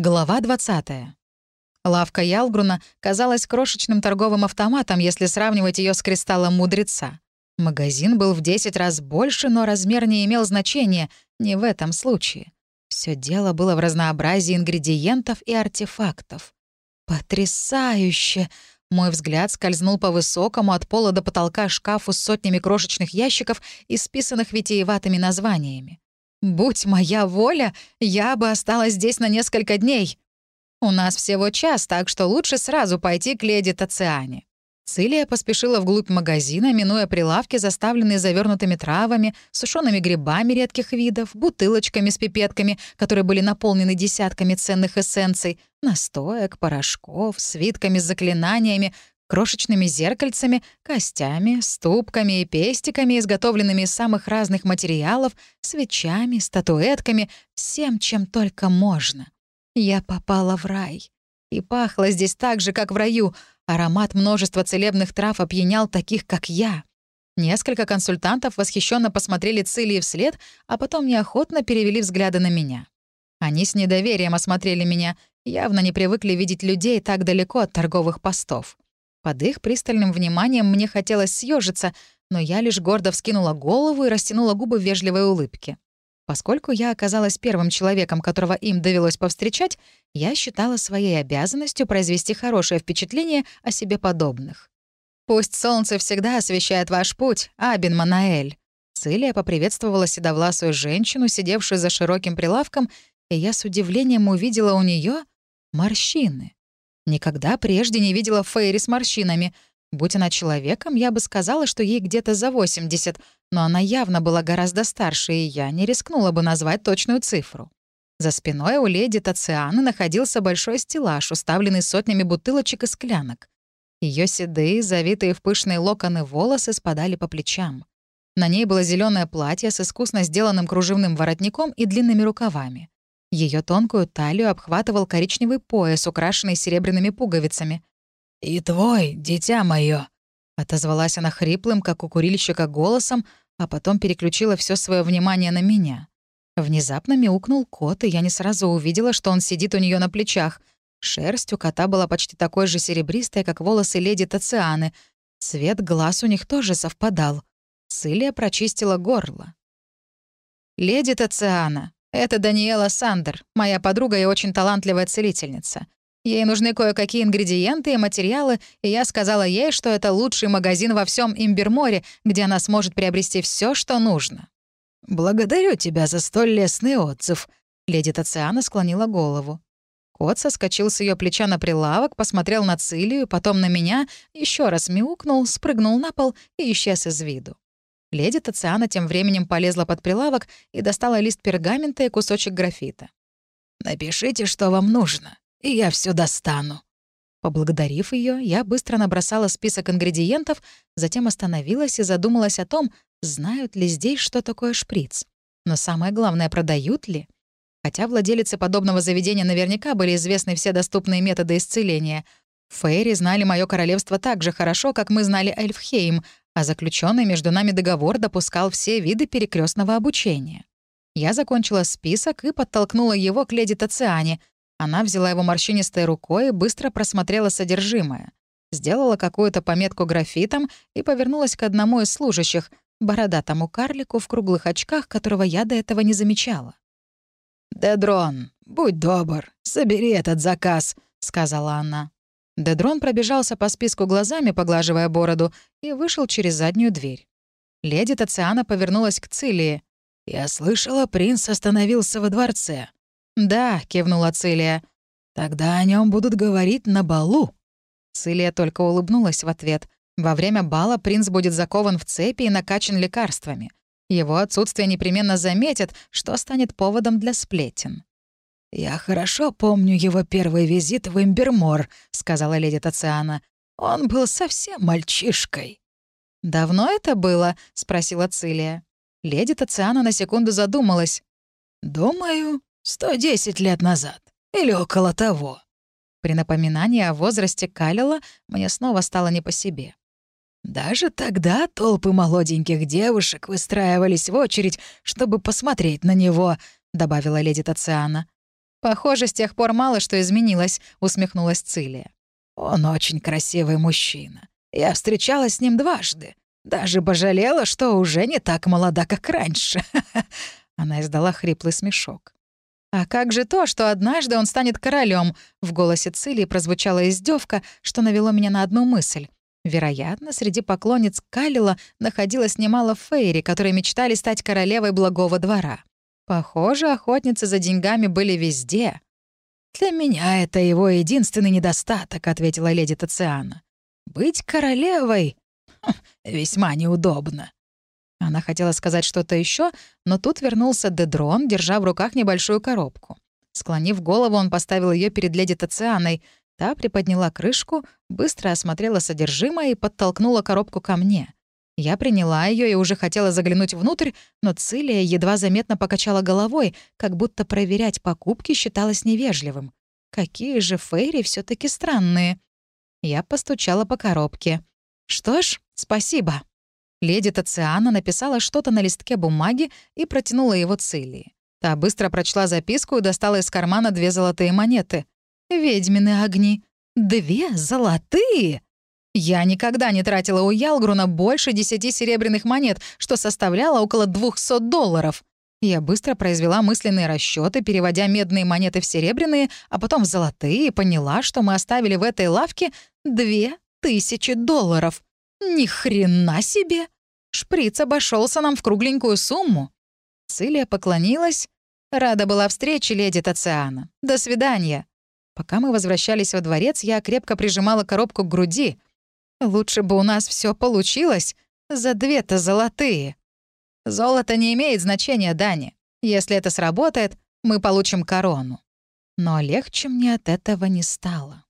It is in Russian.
Глава 20. Лавка Ялгруна казалась крошечным торговым автоматом, если сравнивать ее с кристаллом мудреца. Магазин был в 10 раз больше, но размер не имел значения, не в этом случае. Все дело было в разнообразии ингредиентов и артефактов. Потрясающе! Мой взгляд скользнул по высокому от пола до потолка шкафу с сотнями крошечных ящиков, исписанных витиеватыми названиями. Будь моя воля, я бы осталась здесь на несколько дней. У нас всего час, так что лучше сразу пойти к леди Тациане. Цилия поспешила вглубь магазина, минуя прилавки, заставленные завернутыми травами, сушеными грибами редких видов, бутылочками с пипетками, которые были наполнены десятками ценных эссенций, настоек, порошков, свитками с заклинаниями, крошечными зеркальцами, костями, ступками и пестиками, изготовленными из самых разных материалов, свечами, статуэтками, всем, чем только можно. Я попала в рай. И пахло здесь так же, как в раю. Аромат множества целебных трав опьянял таких, как я. Несколько консультантов восхищенно посмотрели Цилии вслед, а потом неохотно перевели взгляды на меня. Они с недоверием осмотрели меня, явно не привыкли видеть людей так далеко от торговых постов. Под их пристальным вниманием мне хотелось съежиться, но я лишь гордо вскинула голову и растянула губы в вежливой улыбке. Поскольку я оказалась первым человеком, которого им довелось повстречать, я считала своей обязанностью произвести хорошее впечатление о себе подобных. «Пусть солнце всегда освещает ваш путь, Абин Манаэль». Цилия поприветствовала седовласую женщину, сидевшую за широким прилавком, и я с удивлением увидела у нее морщины. Никогда прежде не видела Фейри с морщинами. Будь она человеком, я бы сказала, что ей где-то за 80, но она явно была гораздо старше, и я не рискнула бы назвать точную цифру. За спиной у леди Тацианы находился большой стеллаж, уставленный сотнями бутылочек и склянок. Ее седые, завитые в пышные локоны волосы спадали по плечам. На ней было зеленое платье с искусно сделанным кружевным воротником и длинными рукавами. Ее тонкую талию обхватывал коричневый пояс, украшенный серебряными пуговицами. «И твой, дитя мое, отозвалась она хриплым, как у курильщика, голосом, а потом переключила все свое внимание на меня. Внезапно мяукнул кот, и я не сразу увидела, что он сидит у нее на плечах. Шерсть у кота была почти такой же серебристой, как волосы леди Тацианы. Цвет глаз у них тоже совпадал. Цилия прочистила горло. «Леди Тациана, это Даниэла Сандер, моя подруга и очень талантливая целительница. Ей нужны кое-какие ингредиенты и материалы, и я сказала ей, что это лучший магазин во всем Имберморе, где она сможет приобрести все, что нужно. «Благодарю тебя за столь лестный отзыв», — леди Тациана склонила голову. Кот соскочил с ее плеча на прилавок, посмотрел на Цилию, потом на меня, еще раз мяукнул, спрыгнул на пол и исчез из виду. Леди Тациана тем временем полезла под прилавок и достала лист пергамента и кусочек графита. «Напишите, что вам нужно, и я все достану». Поблагодарив ее, я быстро набросала список ингредиентов, затем остановилась и задумалась о том, знают ли здесь, что такое шприц. Но самое главное, продают ли? Хотя владелицы подобного заведения наверняка были известны все доступные методы исцеления. Фейри знали мое королевство так же хорошо, как мы знали Эльфхейм, а заключенный между нами договор допускал все виды перекрестного обучения. Я закончила список и подтолкнула его к леди Тациане. Она взяла его морщинистой рукой и быстро просмотрела содержимое. Сделала какую-то пометку графитом и повернулась к одному из служащих, бородатому карлику в круглых очках, которого я до этого не замечала. «Дедрон, будь добр, собери этот заказ», — сказала она. Дедрон пробежался по списку глазами, поглаживая бороду, и вышел через заднюю дверь. Леди Тациана повернулась к Цилии. «Я слышала, принц остановился во дворце». «Да», — кивнула Цилия. «Тогда о нем будут говорить на балу». Цилия только улыбнулась в ответ. Во время бала принц будет закован в цепи и накачан лекарствами. Его отсутствие непременно заметят, что станет поводом для сплетен. «Я хорошо помню его первый визит в Имбермор», — сказала леди Тациана. «Он был совсем мальчишкой». «Давно это было?» — спросила Цилия. Леди Тациана на секунду задумалась. «Думаю, сто десять лет назад. Или около того». При напоминании о возрасте Калила мне снова стало не по себе. Даже тогда толпы молоденьких девушек выстраивались в очередь, чтобы посмотреть на него, добавила леди Тациана. «Похоже, с тех пор мало что изменилось», — усмехнулась Цилия. «Он очень красивый мужчина. Я встречалась с ним дважды. Даже пожалела, что уже не так молода, как раньше». Она издала хриплый смешок. «А как же то, что однажды он станет королем? В голосе Цилии прозвучала издевка, что навело меня на одну мысль. Вероятно, среди поклонниц Калила находилось немало фейри, которые мечтали стать королевой благого двора. Похоже, охотницы за деньгами были везде. «Для меня это его единственный недостаток», — ответила леди Тациана. «Быть королевой весьма неудобно». Она хотела сказать что-то еще, но тут вернулся Дедрон, держа в руках небольшую коробку. Склонив голову, он поставил ее перед леди Тацианой. Та приподняла крышку, быстро осмотрела содержимое и подтолкнула коробку ко мне. Я приняла ее и уже хотела заглянуть внутрь, но Цилия едва заметно покачала головой, как будто проверять покупки считалось невежливым. Какие же фейри все таки странные. Я постучала по коробке. «Что ж, спасибо». Леди Тациана написала что-то на листке бумаги и протянула его Цилии. Та быстро прочла записку и достала из кармана две золотые монеты. «Ведьмины огни. Две золотые!» Я никогда не тратила у Ялгруна больше десяти серебряных монет, что составляло около 200 долларов. Я быстро произвела мысленные расчеты, переводя медные монеты в серебряные, а потом в золотые, и поняла, что мы оставили в этой лавке две тысячи долларов. Ни хрена себе! Шприц обошелся нам в кругленькую сумму. Цилия поклонилась. Рада была встрече, леди Тациана. До свидания. Пока мы возвращались во дворец, я крепко прижимала коробку к груди. Лучше бы у нас все получилось за две-то золотые. Золото не имеет значения, Дани. Если это сработает, мы получим корону. Но легче мне от этого не стало.